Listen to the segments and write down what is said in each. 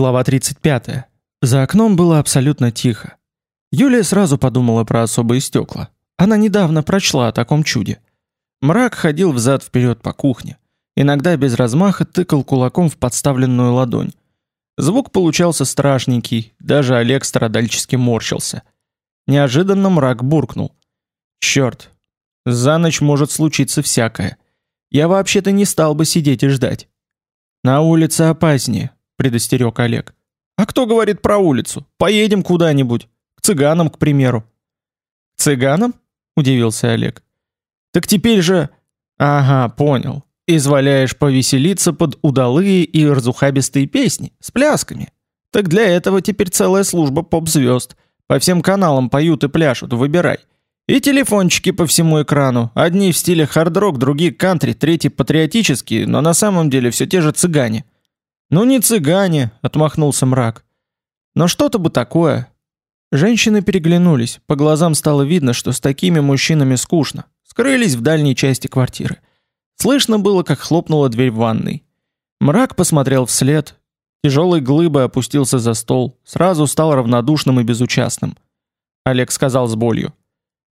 Глава 35. За окном было абсолютно тихо. Юлия сразу подумала про особые стекла. Она недавно прочла о таком чуде. Мрак ходил взад вперед по кухне. Иногда без размаха тыкал кулаком в подставленную ладонь. Звук получался страшненький, даже Олег страдальчески морщился. Неожиданно мрак буркнул. «Черт, за ночь может случиться всякое. Я вообще-то не стал бы сидеть и ждать». «На улице опаснее», предостерег Олег. А кто говорит про улицу? Поедем куда-нибудь, к цыганам, к примеру. К цыганам? удивился Олег. Так теперь же Ага, понял. Изволяешь повеселиться под удалые и разухабистые песни с плясками. Так для этого теперь целая служба поп-звезд. По всем каналам поют и пляшут, выбирай. И телефончики по всему экрану. Одни в стиле хард-рок, другие кантри, третьи патриотические, но на самом деле все те же цыгане. Ну не цыгане, отмахнулся мрак. Но что-то бы такое. Женщины переглянулись. По глазам стало видно, что с такими мужчинами скучно. Скрылись в дальней части квартиры. Слышно было, как хлопнула дверь в ванной. Мрак посмотрел вслед. Тяжелой глыбой опустился за стол, сразу стал равнодушным и безучастным. Олег сказал с болью: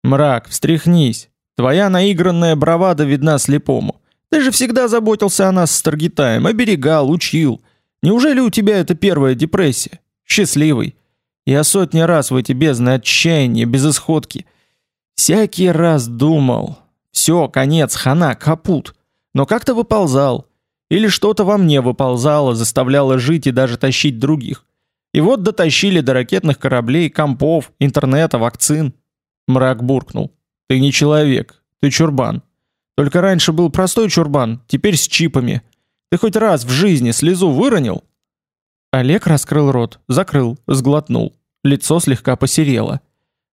"Мрак, встряхнись. Твоя наигранная бравада видна слепому. Ты же всегда заботился о нас с Таргитаем, оберегал, учил. Неужели у тебя это первая депрессия? Счастливый. Я сотни раз в эти бездны отчаяния, безысходки. Всякий раз думал. Все, конец, хана, капут. Но как-то выползал. Или что-то во мне выползало, заставляло жить и даже тащить других. И вот дотащили до ракетных кораблей, компов, интернета, вакцин. Мрак буркнул. Ты не человек, ты чурбан. Только раньше был простой чурбан, теперь с чипами. Ты хоть раз в жизни слезу выронил? Олег раскрыл рот, закрыл, сглотнул. Лицо слегка посерело.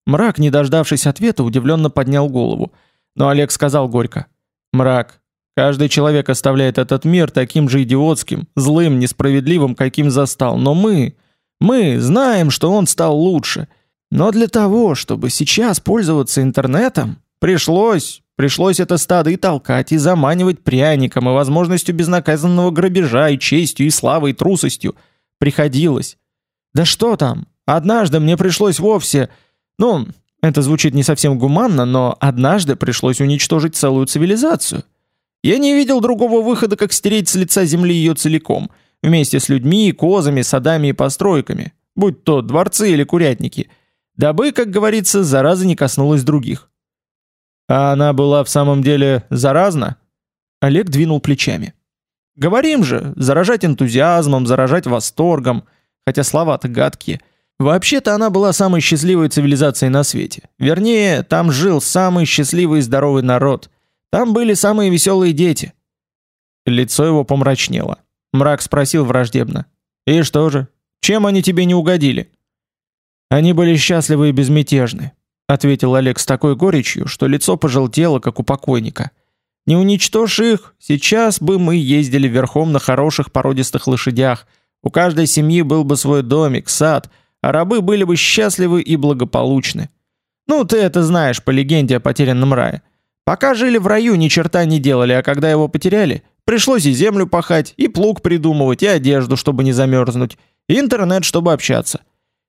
Мрак, не дождавшись ответа, удивленно поднял голову. Но Олег сказал горько: "Мрак, каждый человек оставляет этот мир таким же идиотским, злым, несправедливым, каким застал, но мы, мы знаем, что он стал лучше. Но для того, чтобы сейчас пользоваться интернетом, пришлось, Пришлось это стадо и толкать, и заманивать пряником, и возможностью безнаказанного грабежа, и честью, и славой, и трусостью. Приходилось. Да что там? Однажды мне пришлось вовсе... Ну, это звучит не совсем гуманно, но однажды пришлось уничтожить целую цивилизацию. Я не видел другого выхода, как стереть с лица земли ее целиком, вместе с людьми, козами, садами и постройками, будь то дворцы или курятники, дабы, как говорится, зараза не коснулась других. А она была в самом деле заразна? Олег двинул плечами. Говорим же, заражать энтузиазмом, заражать восторгом, хотя слова-то гадкие. Вообще-то она была самой счастливой цивилизацией на свете. Вернее, там жил самый счастливый и здоровый народ. Там были самые веселые дети. Лицо его помрачнело. Мрак спросил враждебно: "И что же? Чем они тебе не угодили?" Они были счастливы и безмятежны ответил Олег с такой горечью, что лицо пожелтело, как у покойника. Не уничтожь их, сейчас бы мы ездили верхом на хороших породистых лошадях. У каждой семьи был бы свой домик, сад, а рабы были бы счастливы и благополучны. Ну, ты это знаешь по легенде о потерянном рае. Пока жили в раю, ни черта не делали, а когда его потеряли, пришлось и землю пахать, и плуг придумывать, и одежду, чтобы не замерзнуть, и интернет, чтобы общаться.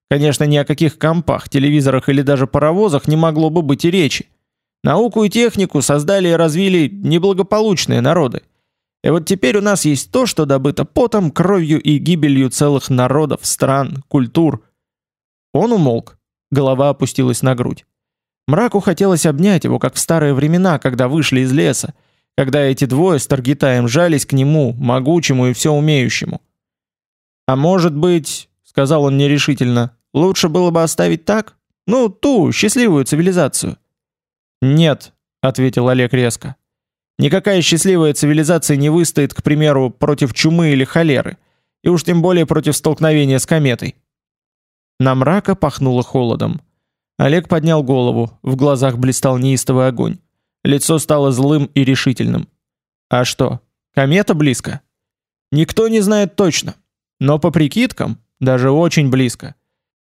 Конечно, ни о каких компах, телевизорах или даже паровозах не могло бы быть и речи. Науку и технику создали и развили неблагополучные народы. И вот теперь у нас есть то, что добыто потом, кровью и гибелью целых народов, стран, культур. Он умолк. Голова опустилась на грудь. Мраку хотелось обнять его, как в старые времена, когда вышли из леса, когда эти двое с Таргитаем жались к нему, могучему и все умеющему. А может быть, сказал он нерешительно, Лучше было бы оставить так? Ну, ту счастливую цивилизацию. Нет, ответил Олег резко. Никакая счастливая цивилизация не выстоит, к примеру, против чумы или холеры, и уж тем более против столкновения с кометой. На мрака пахнуло холодом. Олег поднял голову, в глазах блистал неистовый огонь. Лицо стало злым и решительным. А что? Комета близко? Никто не знает точно, но по прикидкам даже очень близко.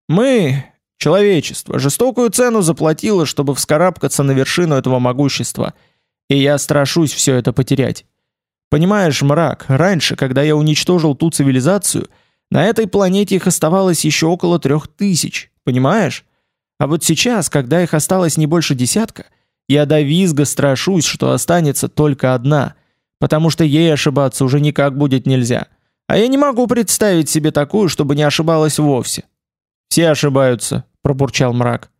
Мы, человечество, жестокую цену заплатило, чтобы вскарабкаться на вершину этого могущества, и я страшусь все это потерять. Понимаешь, мрак, раньше, когда я уничтожил ту цивилизацию, На этой планете их оставалось еще около трех тысяч, понимаешь? А вот сейчас, когда их осталось не больше десятка, я до визга страшусь, что останется только одна, потому что ей ошибаться уже никак будет нельзя. А я не могу представить себе такую, чтобы не ошибалась вовсе. Все ошибаются, пробурчал мрак.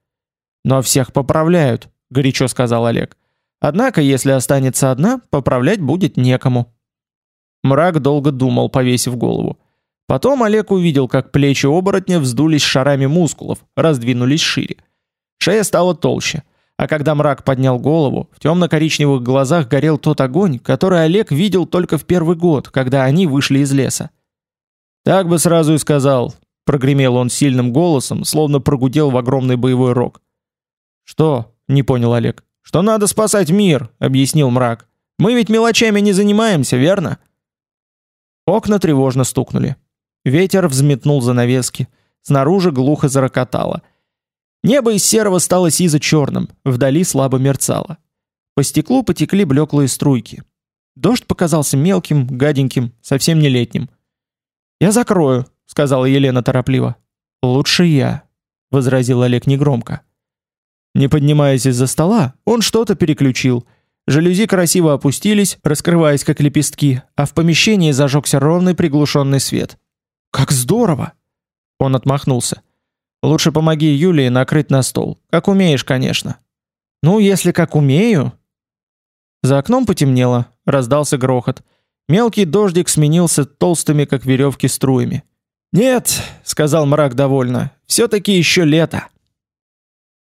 Но всех поправляют, горячо сказал Олег. Однако, если останется одна, поправлять будет некому. Мрак долго думал, повесив голову. Потом Олег увидел, как плечи оборотня вздулись шарами мускулов, раздвинулись шире. Шея стала толще. А когда мрак поднял голову, в темно-коричневых глазах горел тот огонь, который Олег видел только в первый год, когда они вышли из леса. «Так бы сразу и сказал», — прогремел он сильным голосом, словно прогудел в огромный боевой рог. «Что?» — не понял Олег. «Что надо спасать мир», — объяснил мрак. «Мы ведь мелочами не занимаемся, верно?» Окна тревожно стукнули. Ветер взметнул занавески. Снаружи глухо зарокотало. Небо из серого стало сизо-черным, вдали слабо мерцало. По стеклу потекли блеклые струйки. Дождь показался мелким, гаденьким, совсем не летним. «Я закрою», — сказала Елена торопливо. «Лучше я», — возразил Олег негромко. Не поднимаясь из-за стола, он что-то переключил. Жалюзи красиво опустились, раскрываясь как лепестки, а в помещении зажегся ровный приглушенный свет. Как здорово. Он отмахнулся. Лучше помоги Юлии накрыть на стол. Как умеешь, конечно. Ну, если как умею. За окном потемнело, раздался грохот. Мелкий дождик сменился толстыми, как веревки, струями. Нет, сказал мрак довольно. все таки еще лето.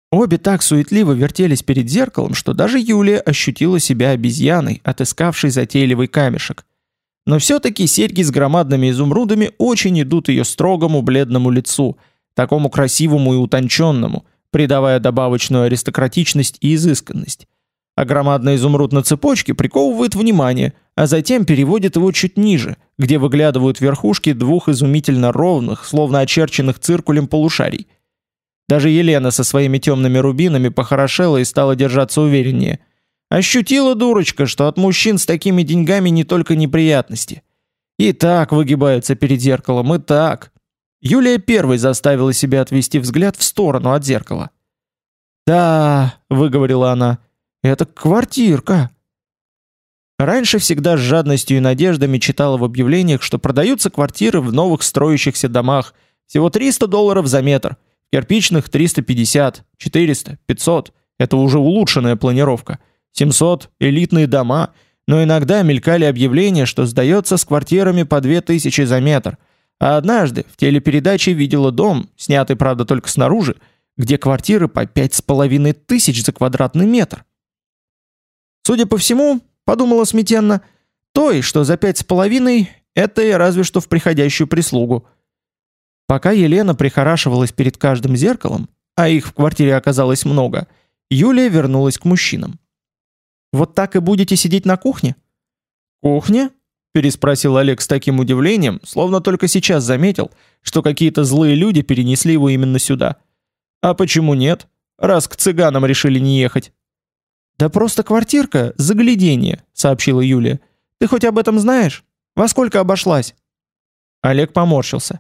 Обе так суетливо вертелись перед зеркалом, что даже Юлия ощутила себя обезьяной, отыскавшей затейливый камешек. Но все-таки серьги с громадными изумрудами очень идут ее строгому бледному лицу, такому красивому и утонченному, придавая добавочную аристократичность и изысканность. А громадный изумруд на цепочке приковывает внимание, а затем переводит его чуть ниже, где выглядывают верхушки двух изумительно ровных, словно очерченных циркулем полушарий. Даже Елена со своими темными рубинами похорошела и стала держаться увереннее – Ощутила дурочка, что от мужчин с такими деньгами не только неприятности. И так выгибаются перед зеркалом, и так. Юлия первой заставила себя отвести взгляд в сторону от зеркала. "Да", выговорила она. "Это квартирка". Раньше всегда с жадностью и надеждами читала в объявлениях, что продаются квартиры в новых строящихся домах, всего 300 долларов за метр, в кирпичных 350, 400, 500. Это уже улучшенная планировка. 700 элитные дома, но иногда мелькали объявления, что сдается с квартирами по 2000 за метр. А однажды в телепередаче видела дом, снятый, правда, только снаружи, где квартиры по пять с половиной тысяч за квадратный метр. Судя по всему, подумала смятенно, той, что за пять с половиной, это и разве что в приходящую прислугу. Пока Елена прихорашивалась перед каждым зеркалом, а их в квартире оказалось много, Юлия вернулась к мужчинам. Вот так и будете сидеть на кухне? Кухня? переспросил Олег с таким удивлением, словно только сейчас заметил, что какие-то злые люди перенесли его именно сюда. А почему нет? Раз к цыганам решили не ехать. Да просто квартирка, заглядение, сообщила Юлия. Ты хоть об этом знаешь? Во сколько обошлась? Олег поморщился.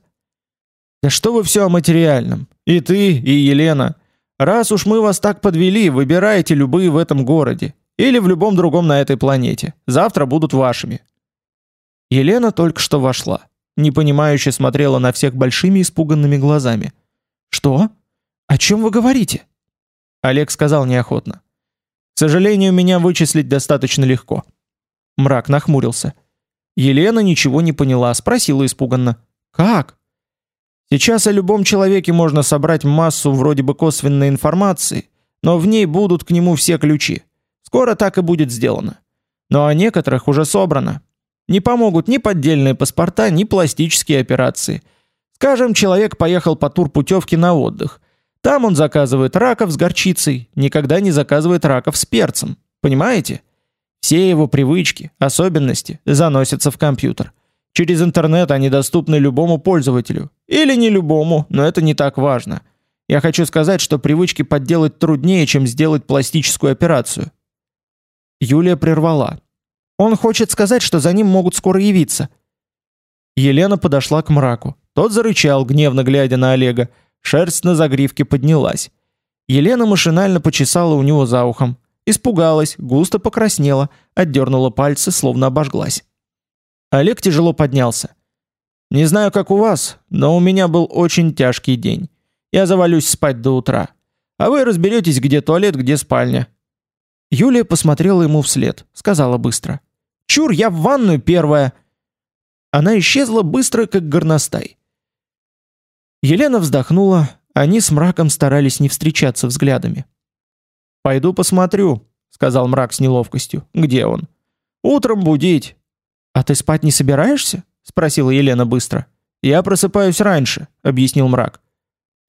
Да что вы все о материальном? И ты, и Елена. Раз уж мы вас так подвели, выбирайте любые в этом городе. Или в любом другом на этой планете. Завтра будут вашими. Елена только что вошла, непонимающе смотрела на всех большими испуганными глазами. Что? О чем вы говорите? Олег сказал неохотно. Сожалению, меня вычислить достаточно легко. Мрак нахмурился. Елена ничего не поняла, спросила испуганно: "Как?" Сейчас о любом человеке можно собрать массу вроде бы косвенной информации, но в ней будут к нему все ключи. Скоро так и будет сделано. Но о некоторых уже собрано. Не помогут ни поддельные паспорта, ни пластические операции. Скажем, человек поехал по турпутевке на отдых. Там он заказывает раков с горчицей, никогда не заказывает раков с перцем. Понимаете? Все его привычки, особенности заносятся в компьютер. Через интернет они доступны любому пользователю. Или не любому, но это не так важно. Я хочу сказать, что привычки подделать труднее, чем сделать пластическую операцию. Юлия прервала. Он хочет сказать, что за ним могут скоро явиться. Елена подошла к мраку, Тот зарычал, гневно глядя на Олега. Шерсть на загривке поднялась. Елена машинально почесала у него за ухом. Испугалась, густо покраснела, отдернула пальцы, словно обожглась. Олег тяжело поднялся. «Не знаю, как у вас, но у меня был очень тяжкий день. Я завалюсь спать до утра. А вы разберетесь, где туалет, где спальня». Юлия посмотрела ему вслед, сказала быстро. «Чур, я в ванную первая!» Она исчезла быстро, как горностай. Елена вздохнула, они с мраком старались не встречаться взглядами. «Пойду посмотрю», — сказал мрак с неловкостью. «Где он?» «Утром будить». «А ты спать не собираешься?» — спросила Елена быстро. «Я просыпаюсь раньше», — объяснил мрак.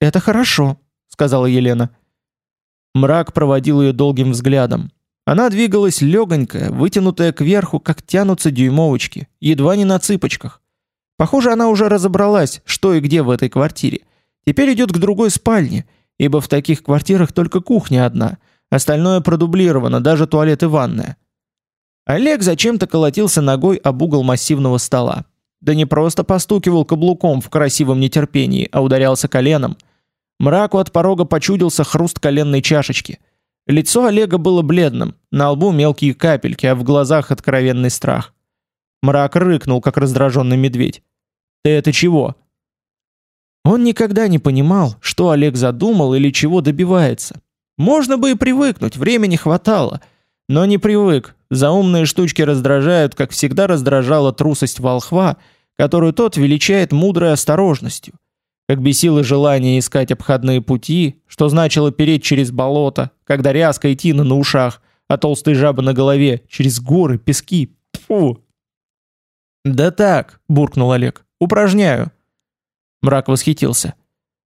«Это хорошо», — сказала Елена. Мрак проводил ее долгим взглядом. Она двигалась легонькая, вытянутая кверху, как тянутся дюймовочки, едва не на цыпочках. Похоже, она уже разобралась, что и где в этой квартире. Теперь идет к другой спальне, ибо в таких квартирах только кухня одна, остальное продублировано, даже туалет и ванная. Олег зачем-то колотился ногой об угол массивного стола. Да не просто постукивал каблуком в красивом нетерпении, а ударялся коленом. Мраку от порога почудился хруст коленной чашечки. Лицо Олега было бледным, на лбу мелкие капельки, а в глазах откровенный страх. Мрак рыкнул, как раздраженный медведь. «Ты это чего?» Он никогда не понимал, что Олег задумал или чего добивается. Можно бы и привыкнуть, времени хватало. Но не привык. Заумные штучки раздражают, как всегда раздражала трусость волхва, которую тот величает мудрой осторожностью. Как бесило желание искать обходные пути, что значило переть через болото, когда ряска и тина на ушах, а толстые жабы на голове, через горы, пески. Фу. «Да так», — буркнул Олег, — «упражняю». Мрак восхитился.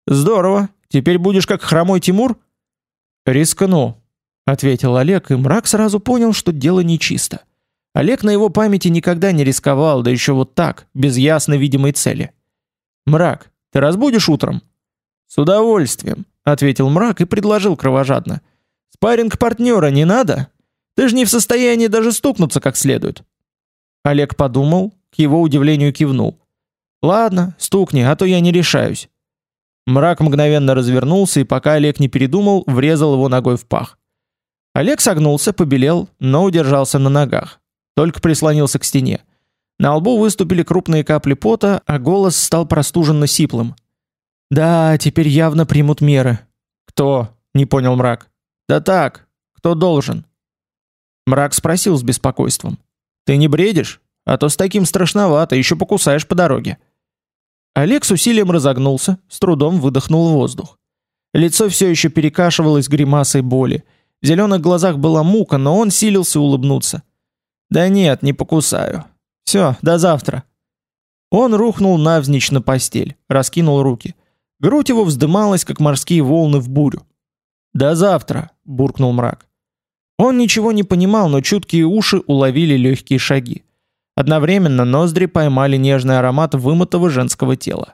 «Здорово. Теперь будешь как хромой Тимур?» «Рискну», — ответил Олег, и мрак сразу понял, что дело нечисто. Олег на его памяти никогда не рисковал, да еще вот так, без ясно видимой цели. «Мрак, ты разбудишь утром?» «С удовольствием», — ответил мрак и предложил кровожадно. «Спарринг партнера не надо? Ты же не в состоянии даже стукнуться как следует». Олег подумал, к его удивлению кивнул. Ладно, стукни, а то я не решаюсь. Мрак мгновенно развернулся и пока Олег не передумал, врезал его ногой в пах. Олег согнулся, побелел, но удержался на ногах. Только прислонился к стене. На лбу выступили крупные капли пота, а голос стал простуженно сиплым. Да, теперь явно примут меры. Кто? Не понял мрак. Да так, кто должен? Мрак спросил с беспокойством. Ты не бредишь? А то с таким страшновато, еще покусаешь по дороге. Олег с усилием разогнулся, с трудом выдохнул воздух. Лицо все еще перекашивалось гримасой боли. В зеленых глазах была мука, но он силился улыбнуться. «Да нет, не покусаю. Все, до завтра». Он рухнул навзничь на постель, раскинул руки. Грудь его вздымалась, как морские волны в бурю. «До завтра», — буркнул мрак. Он ничего не понимал, но чуткие уши уловили легкие шаги. Одновременно ноздри поймали нежный аромат вымытого женского тела.